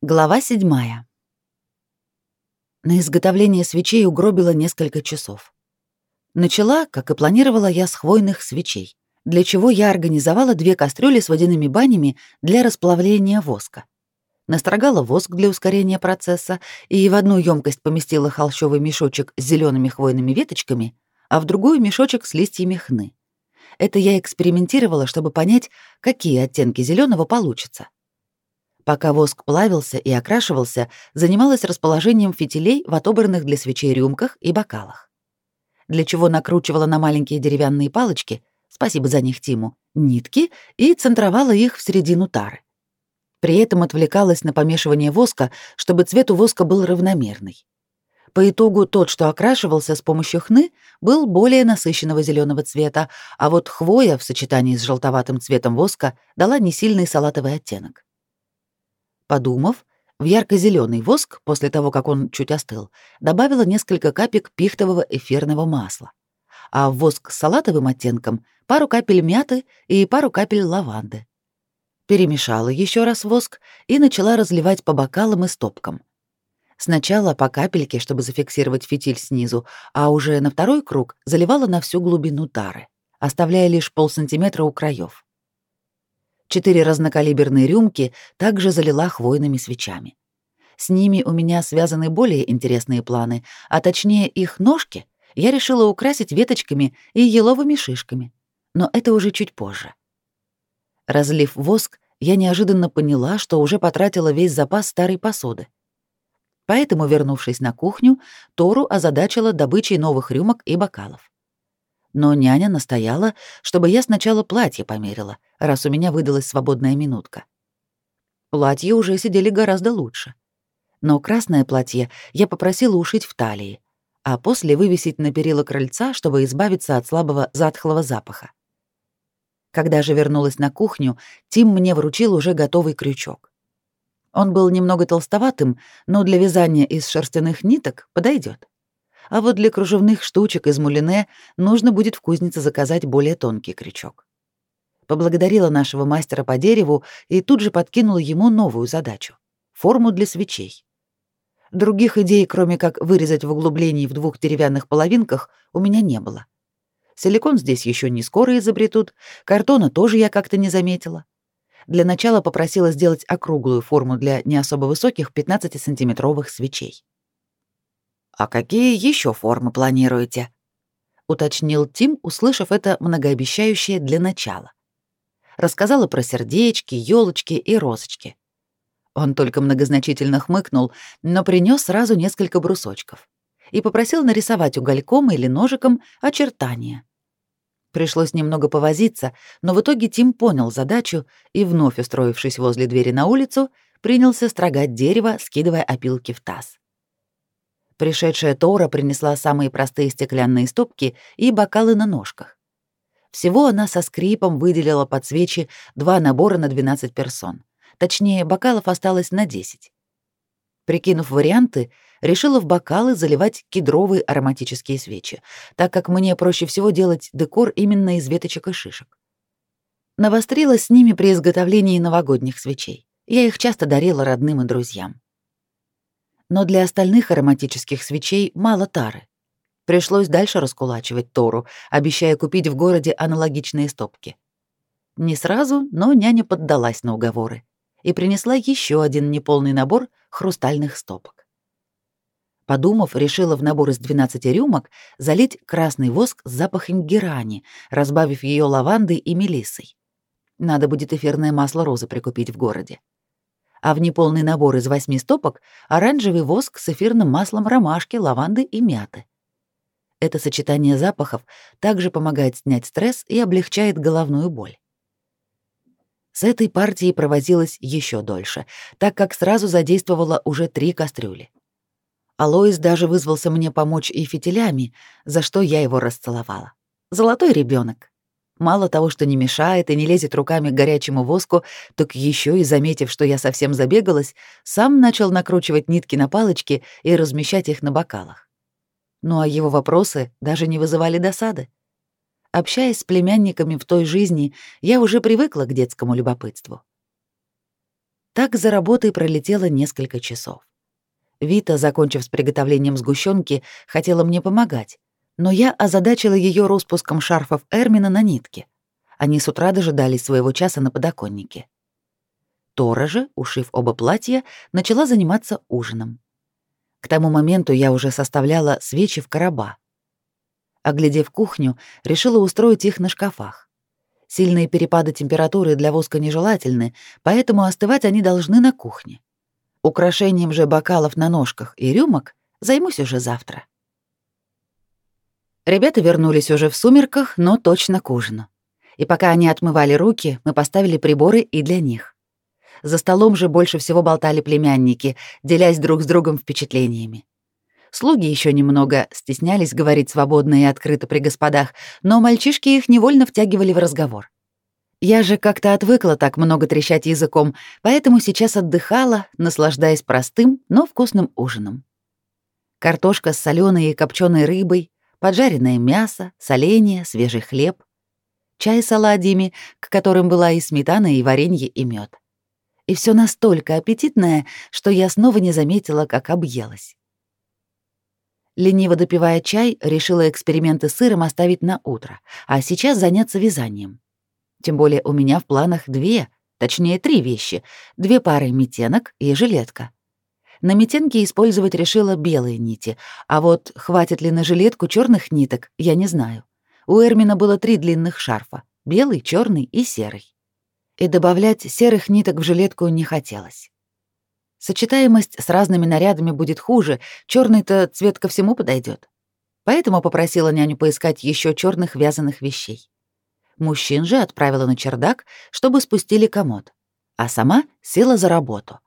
Глава седьмая. На изготовление свечей угробила несколько часов. Начала, как и планировала я, с хвойных свечей, для чего я организовала две кастрюли с водяными банями для расплавления воска. Настрогала воск для ускорения процесса и в одну емкость поместила холщовый мешочек с зелеными хвойными веточками, а в другую мешочек с листьями хны. Это я экспериментировала, чтобы понять, какие оттенки зеленого получатся. Пока воск плавился и окрашивался, занималась расположением фитилей в отобранных для свечей рюмках и бокалах. Для чего накручивала на маленькие деревянные палочки, спасибо за них Тиму, нитки и центровала их в середину тары. При этом отвлекалась на помешивание воска, чтобы цвет у воска был равномерный. По итогу тот, что окрашивался с помощью хны, был более насыщенного зеленого цвета, а вот хвоя в сочетании с желтоватым цветом воска дала несильный салатовый оттенок. Подумав, в ярко-зеленый воск, после того, как он чуть остыл, добавила несколько капек пихтового эфирного масла, а в воск с салатовым оттенком пару капель мяты и пару капель лаванды. Перемешала еще раз воск и начала разливать по бокалам и стопкам. Сначала по капельке, чтобы зафиксировать фитиль снизу, а уже на второй круг заливала на всю глубину тары, оставляя лишь полсантиметра у краев. Четыре разнокалиберные рюмки также залила хвойными свечами. С ними у меня связаны более интересные планы, а точнее их ножки я решила украсить веточками и еловыми шишками. Но это уже чуть позже. Разлив воск, я неожиданно поняла, что уже потратила весь запас старой посуды. Поэтому, вернувшись на кухню, Тору озадачила добычей новых рюмок и бокалов но няня настояла, чтобы я сначала платье померила, раз у меня выдалась свободная минутка. Платья уже сидели гораздо лучше. Но красное платье я попросила ушить в талии, а после вывесить на перила крыльца, чтобы избавиться от слабого затхлого запаха. Когда же вернулась на кухню, Тим мне вручил уже готовый крючок. Он был немного толстоватым, но для вязания из шерстяных ниток подойдет а вот для кружевных штучек из мулине нужно будет в кузнице заказать более тонкий крючок. Поблагодарила нашего мастера по дереву и тут же подкинула ему новую задачу — форму для свечей. Других идей, кроме как вырезать в углублении в двух деревянных половинках, у меня не было. Силикон здесь еще не скоро изобретут, картона тоже я как-то не заметила. Для начала попросила сделать округлую форму для не особо высоких 15-сантиметровых свечей. «А какие еще формы планируете?» — уточнил Тим, услышав это многообещающее для начала. Рассказала про сердечки, елочки и розочки. Он только многозначительно хмыкнул, но принес сразу несколько брусочков и попросил нарисовать угольком или ножиком очертания. Пришлось немного повозиться, но в итоге Тим понял задачу и, вновь устроившись возле двери на улицу, принялся строгать дерево, скидывая опилки в таз. Пришедшая Тора принесла самые простые стеклянные стопки и бокалы на ножках. Всего она со скрипом выделила под свечи два набора на 12 персон. Точнее, бокалов осталось на 10. Прикинув варианты, решила в бокалы заливать кедровые ароматические свечи, так как мне проще всего делать декор именно из веточек и шишек. Навострилась с ними при изготовлении новогодних свечей. Я их часто дарила родным и друзьям но для остальных ароматических свечей мало тары. Пришлось дальше раскулачивать Тору, обещая купить в городе аналогичные стопки. Не сразу, но няня поддалась на уговоры и принесла еще один неполный набор хрустальных стопок. Подумав, решила в набор из 12 рюмок залить красный воск с запахом герани, разбавив ее лавандой и мелиссой. Надо будет эфирное масло розы прикупить в городе а в неполный набор из восьми стопок оранжевый воск с эфирным маслом ромашки, лаванды и мяты. Это сочетание запахов также помогает снять стресс и облегчает головную боль. С этой партией провозилась еще дольше, так как сразу задействовала уже три кастрюли. Алоис даже вызвался мне помочь и фитилями, за что я его расцеловала. Золотой ребенок. Мало того, что не мешает и не лезет руками к горячему воску, так еще и, заметив, что я совсем забегалась, сам начал накручивать нитки на палочки и размещать их на бокалах. Ну а его вопросы даже не вызывали досады. Общаясь с племянниками в той жизни, я уже привыкла к детскому любопытству. Так за работой пролетело несколько часов. Вита, закончив с приготовлением сгущенки, хотела мне помогать, но я озадачила ее распуском шарфов Эрмина на нитке. Они с утра дожидались своего часа на подоконнике. Тора же, ушив оба платья, начала заниматься ужином. К тому моменту я уже составляла свечи в короба. Оглядев кухню, решила устроить их на шкафах. Сильные перепады температуры для воска нежелательны, поэтому остывать они должны на кухне. Украшением же бокалов на ножках и рюмок займусь уже завтра. Ребята вернулись уже в сумерках, но точно к ужину. И пока они отмывали руки, мы поставили приборы и для них. За столом же больше всего болтали племянники, делясь друг с другом впечатлениями. Слуги еще немного стеснялись говорить свободно и открыто при господах, но мальчишки их невольно втягивали в разговор. Я же как-то отвыкла так много трещать языком, поэтому сейчас отдыхала, наслаждаясь простым, но вкусным ужином. Картошка с соленой и копченой рыбой, поджаренное мясо, соленья, свежий хлеб, чай с оладьями, к которым была и сметана, и варенье, и мед и все настолько аппетитное, что я снова не заметила, как объелась. Лениво допивая чай, решила эксперименты с сыром оставить на утро, а сейчас заняться вязанием. Тем более у меня в планах две, точнее три вещи, две пары метенок и жилетка. На метенке использовать решила белые нити, а вот хватит ли на жилетку черных ниток, я не знаю. У Эрмина было три длинных шарфа — белый, черный и серый и добавлять серых ниток в жилетку не хотелось. Сочетаемость с разными нарядами будет хуже, черный то цвет ко всему подойдет. Поэтому попросила няню поискать еще черных вязаных вещей. Мужчин же отправила на чердак, чтобы спустили комод, а сама села за работу.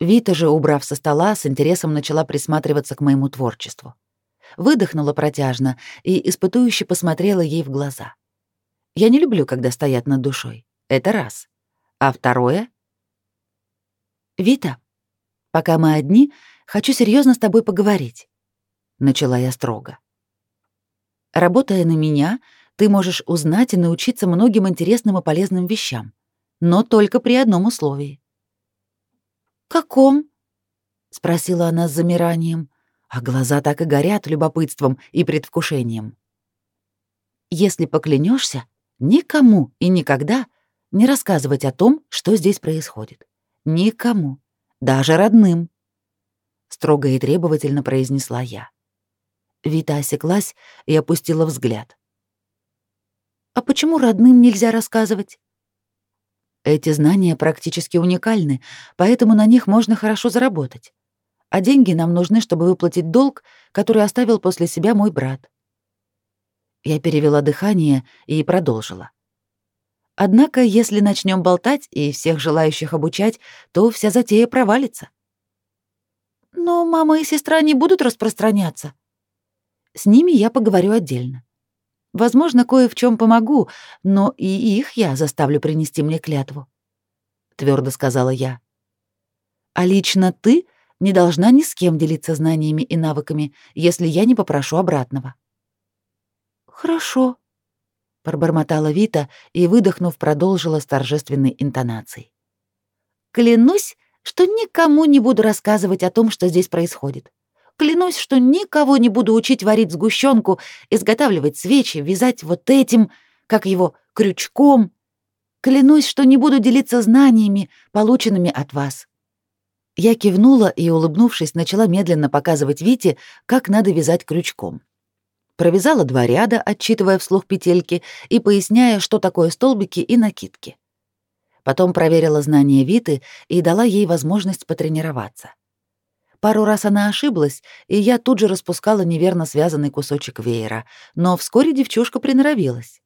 Вита же, убрав со стола, с интересом начала присматриваться к моему творчеству. Выдохнула протяжно и испытующе посмотрела ей в глаза. Я не люблю, когда стоят над душой. Это раз. А второе? Вита, пока мы одни, хочу серьезно с тобой поговорить. Начала я строго. Работая на меня, ты можешь узнать и научиться многим интересным и полезным вещам, но только при одном условии. «Каком?» — спросила она с замиранием, а глаза так и горят любопытством и предвкушением. «Если поклянешься, никому и никогда не рассказывать о том, что здесь происходит. Никому, даже родным. Строго и требовательно произнесла я. Вита осеклась и опустила взгляд. «А почему родным нельзя рассказывать?» Эти знания практически уникальны, поэтому на них можно хорошо заработать. А деньги нам нужны, чтобы выплатить долг, который оставил после себя мой брат. Я перевела дыхание и продолжила. Однако, если начнем болтать и всех желающих обучать, то вся затея провалится. Но мама и сестра не будут распространяться. С ними я поговорю отдельно. Возможно, кое в чем помогу, но и их я заставлю принести мне клятву, твердо сказала я. А лично ты не должна ни с кем делиться знаниями и навыками, если я не попрошу обратного. Хорошо, пробормотала Вита и, выдохнув, продолжила с торжественной интонацией. Клянусь, что никому не буду рассказывать о том, что здесь происходит. Клянусь, что никого не буду учить варить сгущенку, изготавливать свечи, вязать вот этим, как его, крючком. Клянусь, что не буду делиться знаниями, полученными от вас. Я кивнула и, улыбнувшись, начала медленно показывать Вите, как надо вязать крючком провязала два ряда, отчитывая вслух петельки и поясняя, что такое столбики и накидки. Потом проверила знания Виты и дала ей возможность потренироваться. Пару раз она ошиблась, и я тут же распускала неверно связанный кусочек веера, но вскоре девчушка приноровилась.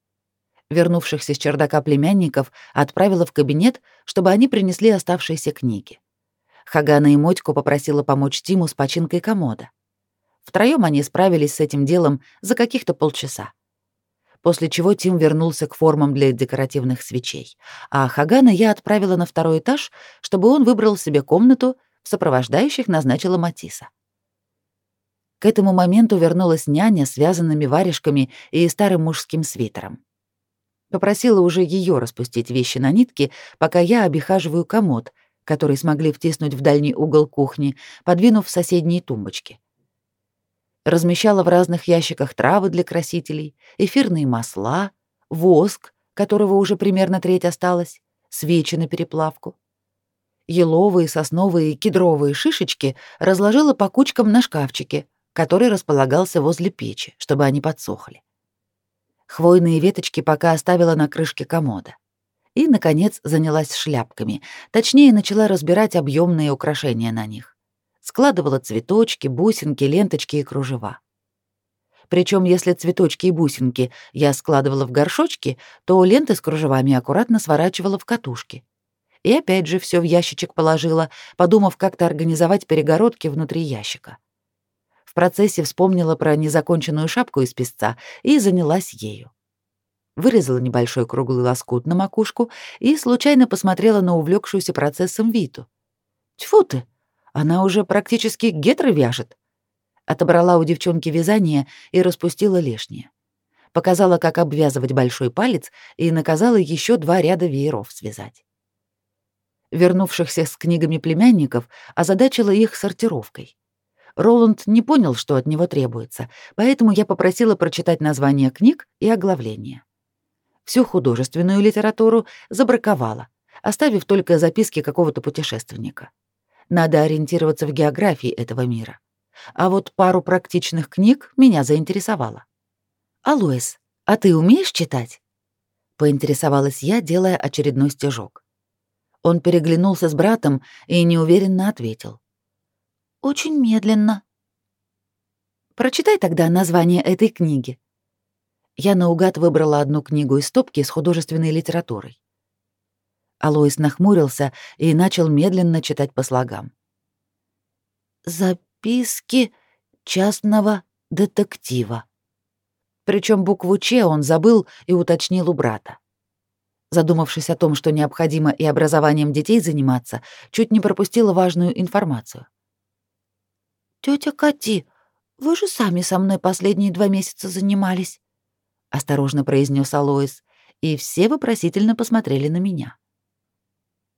Вернувшихся с чердака племянников отправила в кабинет, чтобы они принесли оставшиеся книги. Хагана и Мотьку попросила помочь Тиму с починкой комода. Втроем они справились с этим делом за каких-то полчаса. После чего Тим вернулся к формам для декоративных свечей, а Хагана я отправила на второй этаж, чтобы он выбрал себе комнату, сопровождающих назначила Матиса. К этому моменту вернулась няня с вязаными варежками и старым мужским свитером. Попросила уже ее распустить вещи на нитки, пока я обихаживаю комод, который смогли втиснуть в дальний угол кухни, подвинув соседние тумбочки. Размещала в разных ящиках травы для красителей, эфирные масла, воск, которого уже примерно треть осталось, свечи на переплавку. Еловые, сосновые и кедровые шишечки разложила по кучкам на шкафчике, который располагался возле печи, чтобы они подсохли. Хвойные веточки пока оставила на крышке комода. И, наконец, занялась шляпками, точнее, начала разбирать объемные украшения на них. Складывала цветочки, бусинки, ленточки и кружева. Причем, если цветочки и бусинки я складывала в горшочки, то ленты с кружевами аккуратно сворачивала в катушки. И опять же все в ящичек положила, подумав как-то организовать перегородки внутри ящика. В процессе вспомнила про незаконченную шапку из песца и занялась ею. Вырезала небольшой круглый лоскут на макушку и случайно посмотрела на увлекшуюся процессом Виту. Тьфу ты, она уже практически гетры вяжет отобрала у девчонки вязание и распустила лишнее. Показала, как обвязывать большой палец, и наказала еще два ряда вееров связать. Вернувшихся с книгами племянников озадачила их сортировкой. Роланд не понял, что от него требуется, поэтому я попросила прочитать названия книг и оглавления. Всю художественную литературу забраковала, оставив только записки какого-то путешественника. Надо ориентироваться в географии этого мира. А вот пару практичных книг меня заинтересовало. «Алоис, а ты умеешь читать?» — поинтересовалась я, делая очередной стежок. Он переглянулся с братом и неуверенно ответил. «Очень медленно». «Прочитай тогда название этой книги». Я наугад выбрала одну книгу из стопки с художественной литературой. Алоис нахмурился и начал медленно читать по слогам. «За записки частного детектива. Причем букву «Ч» он забыл и уточнил у брата. Задумавшись о том, что необходимо и образованием детей заниматься, чуть не пропустила важную информацию. «Тётя Кати, вы же сами со мной последние два месяца занимались», — осторожно произнес Алоис, и все вопросительно посмотрели на меня.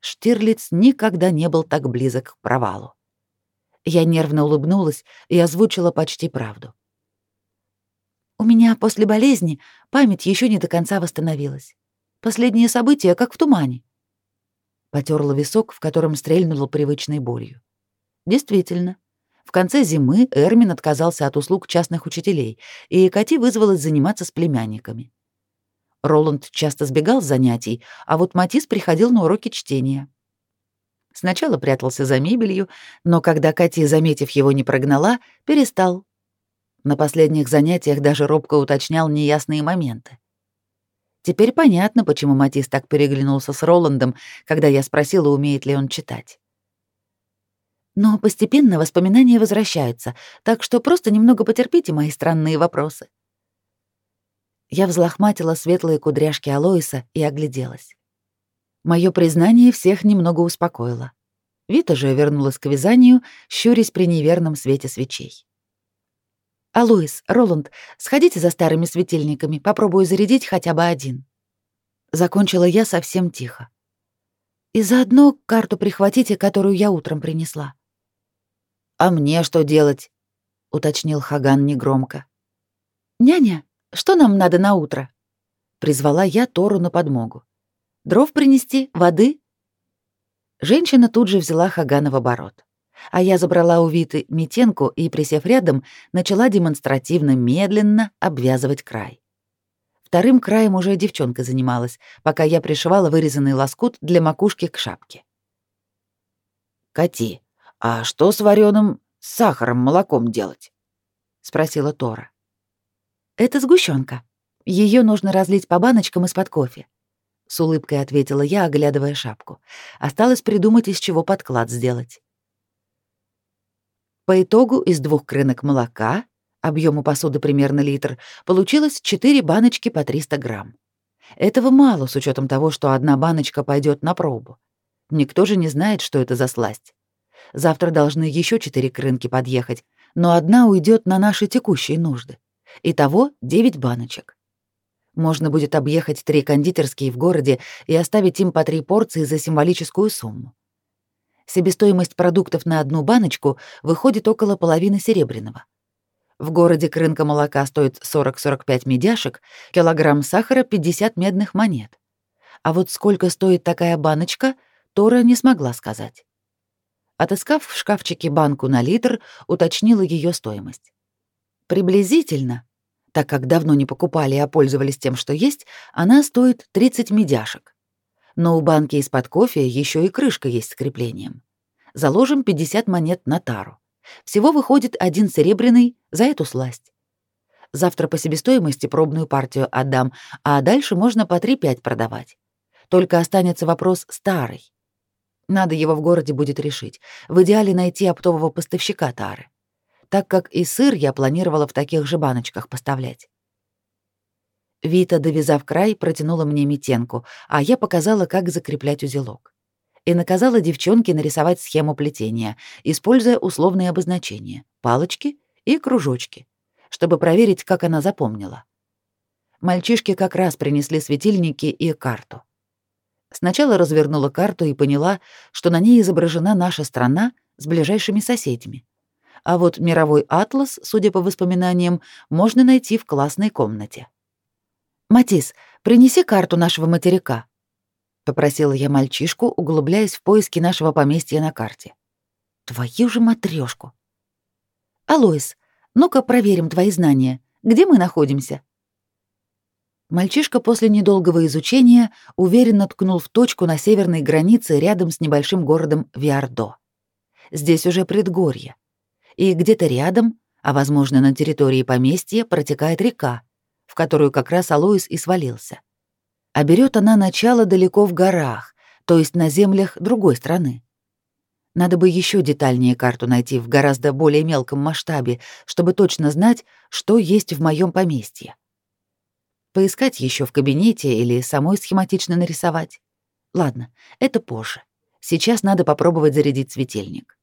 Штирлиц никогда не был так близок к провалу. Я нервно улыбнулась и озвучила почти правду. У меня после болезни память еще не до конца восстановилась. Последние события как в тумане. Потерла висок, в котором стрельнула привычной болью. Действительно, в конце зимы Эрмин отказался от услуг частных учителей, и Кати вызвалась заниматься с племянниками. Роланд часто сбегал с занятий, а вот Матис приходил на уроки чтения. Сначала прятался за мебелью, но когда Кати, заметив его, не прогнала, перестал. На последних занятиях даже робко уточнял неясные моменты. Теперь понятно, почему Матис так переглянулся с Роландом, когда я спросила, умеет ли он читать. Но постепенно воспоминания возвращаются, так что просто немного потерпите мои странные вопросы. Я взлохматила светлые кудряшки Алоиса и огляделась. Мое признание всех немного успокоило. Вита же вернулась к вязанию, щурясь при неверном свете свечей. «Алоис, Роланд, сходите за старыми светильниками, попробую зарядить хотя бы один». Закончила я совсем тихо. «И заодно карту прихватите, которую я утром принесла». «А мне что делать?» — уточнил Хаган негромко. «Няня, что нам надо на утро?» — призвала я Тору на подмогу. Дров принести? Воды?» Женщина тут же взяла Хагана в оборот. А я забрала у Виты метенку и, присев рядом, начала демонстративно медленно обвязывать край. Вторым краем уже девчонка занималась, пока я пришивала вырезанный лоскут для макушки к шапке. «Кати, а что с вареным сахаром, молоком делать?» — спросила Тора. «Это сгущенка. Ее нужно разлить по баночкам из-под кофе с улыбкой ответила я, оглядывая шапку. Осталось придумать, из чего подклад сделать. По итогу из двух крынок молока, объему посуды примерно литр, получилось 4 баночки по 300 грамм. Этого мало с учетом того, что одна баночка пойдет на пробу. Никто же не знает, что это за сласть. Завтра должны еще четыре крынки подъехать, но одна уйдет на наши текущие нужды. Итого 9 баночек. Можно будет объехать три кондитерские в городе и оставить им по три порции за символическую сумму. Себестоимость продуктов на одну баночку выходит около половины серебряного. В городе к рынка молока стоит 40-45 медяшек, килограмм сахара — 50 медных монет. А вот сколько стоит такая баночка, Тора не смогла сказать. Отыскав в шкафчике банку на литр, уточнила ее стоимость. Приблизительно, так как давно не покупали, а пользовались тем, что есть, она стоит 30 медяшек. Но у банки из-под кофе еще и крышка есть с креплением. Заложим 50 монет на тару. Всего выходит один серебряный за эту сласть. Завтра по себестоимости пробную партию отдам, а дальше можно по 3-5 продавать. Только останется вопрос старый. Надо его в городе будет решить. В идеале найти оптового поставщика тары. Так как и сыр я планировала в таких же баночках поставлять. Вита, довязав край, протянула мне метенку, а я показала, как закреплять узелок. И наказала девчонке нарисовать схему плетения, используя условные обозначения — палочки и кружочки, чтобы проверить, как она запомнила. Мальчишки как раз принесли светильники и карту. Сначала развернула карту и поняла, что на ней изображена наша страна с ближайшими соседями. А вот мировой атлас, судя по воспоминаниям, можно найти в классной комнате. «Матис, принеси карту нашего материка», — попросила я мальчишку, углубляясь в поиски нашего поместья на карте. «Твою же матрёшку!» «Алоис, ну-ка проверим твои знания. Где мы находимся?» Мальчишка после недолгого изучения уверенно ткнул в точку на северной границе рядом с небольшим городом Виардо. Здесь уже предгорье. И где-то рядом, а возможно на территории поместья, протекает река, в которую как раз Алоис и свалился. А берет она начало далеко в горах, то есть на землях другой страны. Надо бы еще детальнее карту найти в гораздо более мелком масштабе, чтобы точно знать, что есть в моем поместье. Поискать еще в кабинете или самой схематично нарисовать. Ладно, это позже. Сейчас надо попробовать зарядить светильник.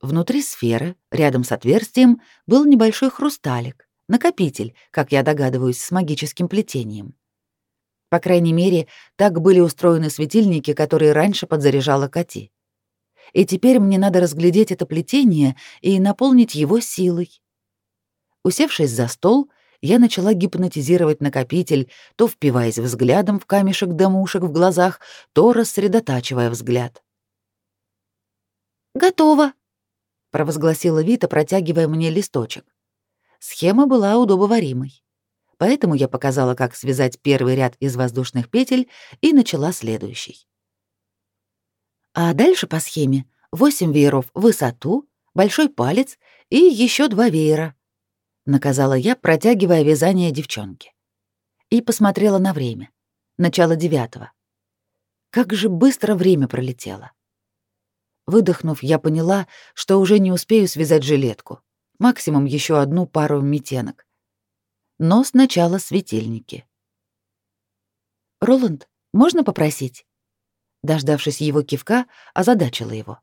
Внутри сферы, рядом с отверстием, был небольшой хрусталик, накопитель, как я догадываюсь, с магическим плетением. По крайней мере, так были устроены светильники, которые раньше подзаряжала Кати. И теперь мне надо разглядеть это плетение и наполнить его силой. Усевшись за стол, я начала гипнотизировать накопитель, то впиваясь взглядом в камешек да мушек в глазах, то рассредотачивая взгляд. «Готово», — провозгласила Вита, протягивая мне листочек. Схема была удобоваримой. Поэтому я показала, как связать первый ряд из воздушных петель и начала следующий. А дальше по схеме 8 вееров в высоту, большой палец и еще два веера, наказала я, протягивая вязание девчонке. И посмотрела на время. Начало девятого. Как же быстро время пролетело. Выдохнув, я поняла, что уже не успею связать жилетку. Максимум еще одну пару метенок. Но сначала светильники. «Роланд, можно попросить?» Дождавшись его кивка, озадачила его.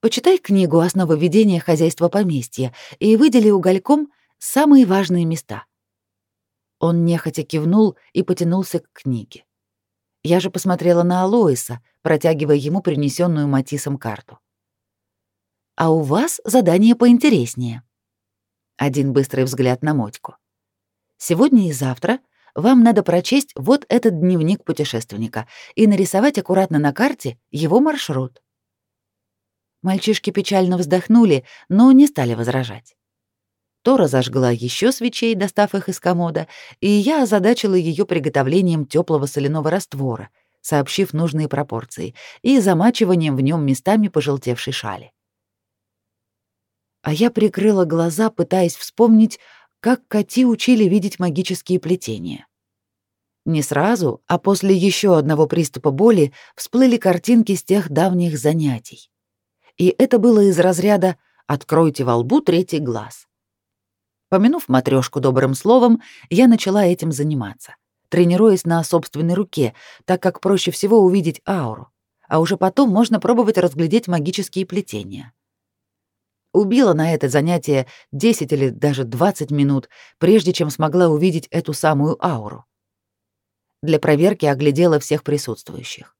Почитай книгу «Основы ведения хозяйства поместья» и выдели угольком самые важные места. Он нехотя кивнул и потянулся к книге. Я же посмотрела на Алоиса, протягивая ему принесенную Матисом карту. «А у вас задание поинтереснее». Один быстрый взгляд на Мотьку. «Сегодня и завтра вам надо прочесть вот этот дневник путешественника и нарисовать аккуратно на карте его маршрут. Мальчишки печально вздохнули, но не стали возражать. Тора зажгла еще свечей, достав их из комода, и я озадачила ее приготовлением теплого соляного раствора, сообщив нужные пропорции, и замачиванием в нем местами пожелтевшей шали. А я прикрыла глаза, пытаясь вспомнить, как коти учили видеть магические плетения. Не сразу, а после еще одного приступа боли всплыли картинки с тех давних занятий и это было из разряда «откройте во лбу третий глаз». Помянув матрешку добрым словом, я начала этим заниматься, тренируясь на собственной руке, так как проще всего увидеть ауру, а уже потом можно пробовать разглядеть магические плетения. Убила на это занятие 10 или даже 20 минут, прежде чем смогла увидеть эту самую ауру. Для проверки оглядела всех присутствующих.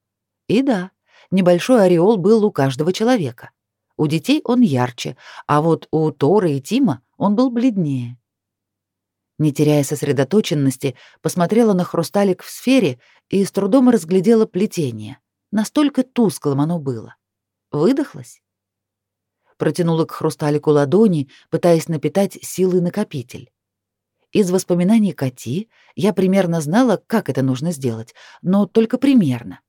И да, небольшой ореол был у каждого человека. У детей он ярче, а вот у Торы и Тима он был бледнее. Не теряя сосредоточенности, посмотрела на хрусталик в сфере и с трудом разглядела плетение. Настолько тусклым оно было. Выдохлась протянула к хрусталику ладони, пытаясь напитать силы накопитель. Из воспоминаний Кати я примерно знала, как это нужно сделать, но только примерно.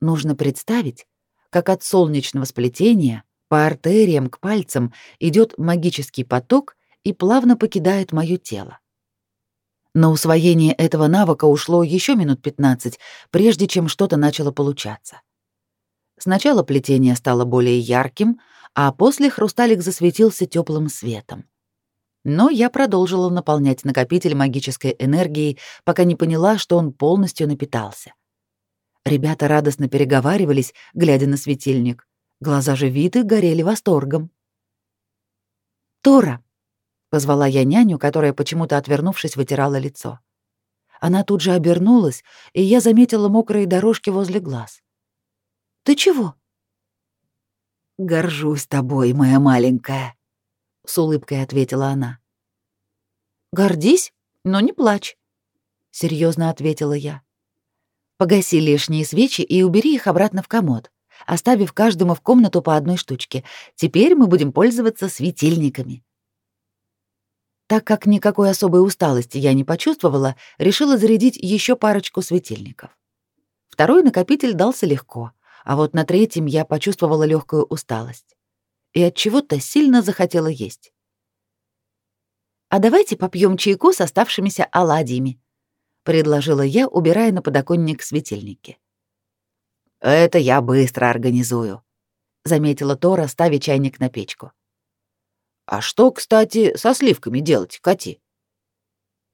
Нужно представить, как от солнечного сплетения по артериям к пальцам идет магический поток и плавно покидает мое тело. На усвоение этого навыка ушло еще минут 15, прежде чем что-то начало получаться. Сначала плетение стало более ярким, а после хрусталик засветился теплым светом. Но я продолжила наполнять накопитель магической энергией, пока не поняла, что он полностью напитался. Ребята радостно переговаривались, глядя на светильник. Глаза же Виты горели восторгом. «Тора!» — позвала я няню, которая, почему-то отвернувшись, вытирала лицо. Она тут же обернулась, и я заметила мокрые дорожки возле глаз. «Ты чего?» «Горжусь тобой, моя маленькая», — с улыбкой ответила она. «Гордись, но не плачь», — серьезно ответила я. «Погаси лишние свечи и убери их обратно в комод, оставив каждому в комнату по одной штучке. Теперь мы будем пользоваться светильниками». Так как никакой особой усталости я не почувствовала, решила зарядить еще парочку светильников. Второй накопитель дался легко — а вот на третьем я почувствовала легкую усталость и от чего-то сильно захотела есть. А давайте попьем чайку с оставшимися оладьями, предложила я, убирая на подоконник светильники. Это я быстро организую, заметила Тора, ставя чайник на печку. А что, кстати, со сливками делать, Кати?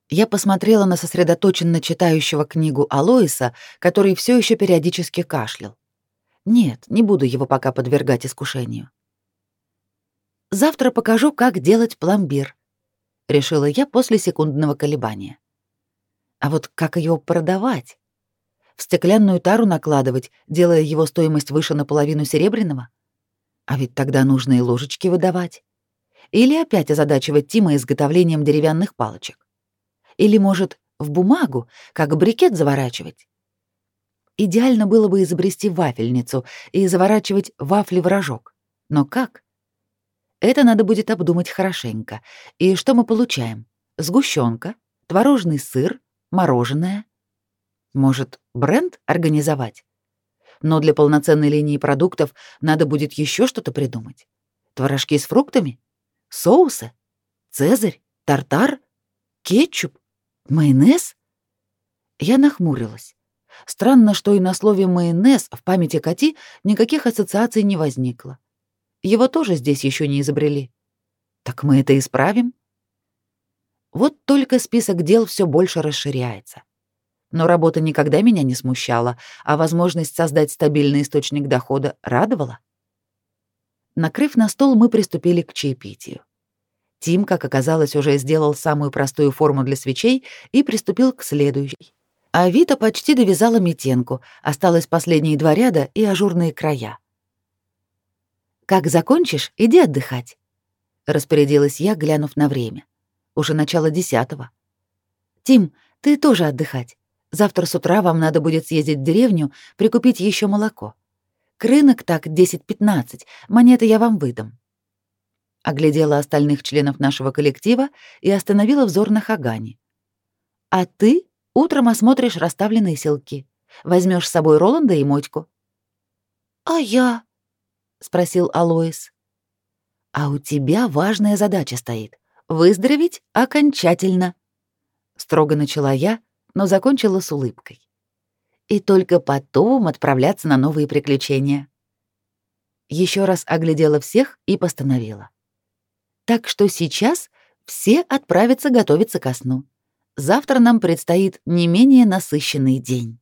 Я посмотрела на сосредоточенно читающего книгу Алоиса, который все еще периодически кашлял. Нет, не буду его пока подвергать искушению. Завтра покажу, как делать пломбир, решила я после секундного колебания. А вот как его продавать? В стеклянную тару накладывать, делая его стоимость выше наполовину серебряного? А ведь тогда нужно и ложечки выдавать. Или опять озадачивать Тима изготовлением деревянных палочек. Или, может, в бумагу, как брикет заворачивать. Идеально было бы изобрести вафельницу и заворачивать вафли в рожок. Но как? Это надо будет обдумать хорошенько. И что мы получаем? Сгущенка, творожный сыр, мороженое. Может, бренд организовать? Но для полноценной линии продуктов надо будет еще что-то придумать. Творожки с фруктами? Соусы? Цезарь? Тартар? Кетчуп? Майонез? Я нахмурилась. Странно, что и на слове «майонез» в памяти Кати никаких ассоциаций не возникло. Его тоже здесь еще не изобрели. Так мы это исправим? Вот только список дел все больше расширяется. Но работа никогда меня не смущала, а возможность создать стабильный источник дохода радовала. Накрыв на стол, мы приступили к чаепитию. Тим, как оказалось, уже сделал самую простую форму для свечей и приступил к следующей. А Вита почти довязала метенку, осталось последние два ряда и ажурные края. «Как закончишь, иди отдыхать», — распорядилась я, глянув на время. Уже начало десятого. «Тим, ты тоже отдыхать. Завтра с утра вам надо будет съездить в деревню, прикупить еще молоко. К рынок так 10-15, монеты я вам выдам». Оглядела остальных членов нашего коллектива и остановила взор на Хагане. «А ты Утром осмотришь расставленные селки. Возьмешь с собой Роланда и Мотьку. А я? спросил Алоис. А у тебя важная задача стоит выздороветь окончательно, строго начала я, но закончила с улыбкой. И только потом отправляться на новые приключения. Еще раз оглядела всех и постановила. Так что сейчас все отправятся готовиться ко сну. Завтра нам предстоит не менее насыщенный день.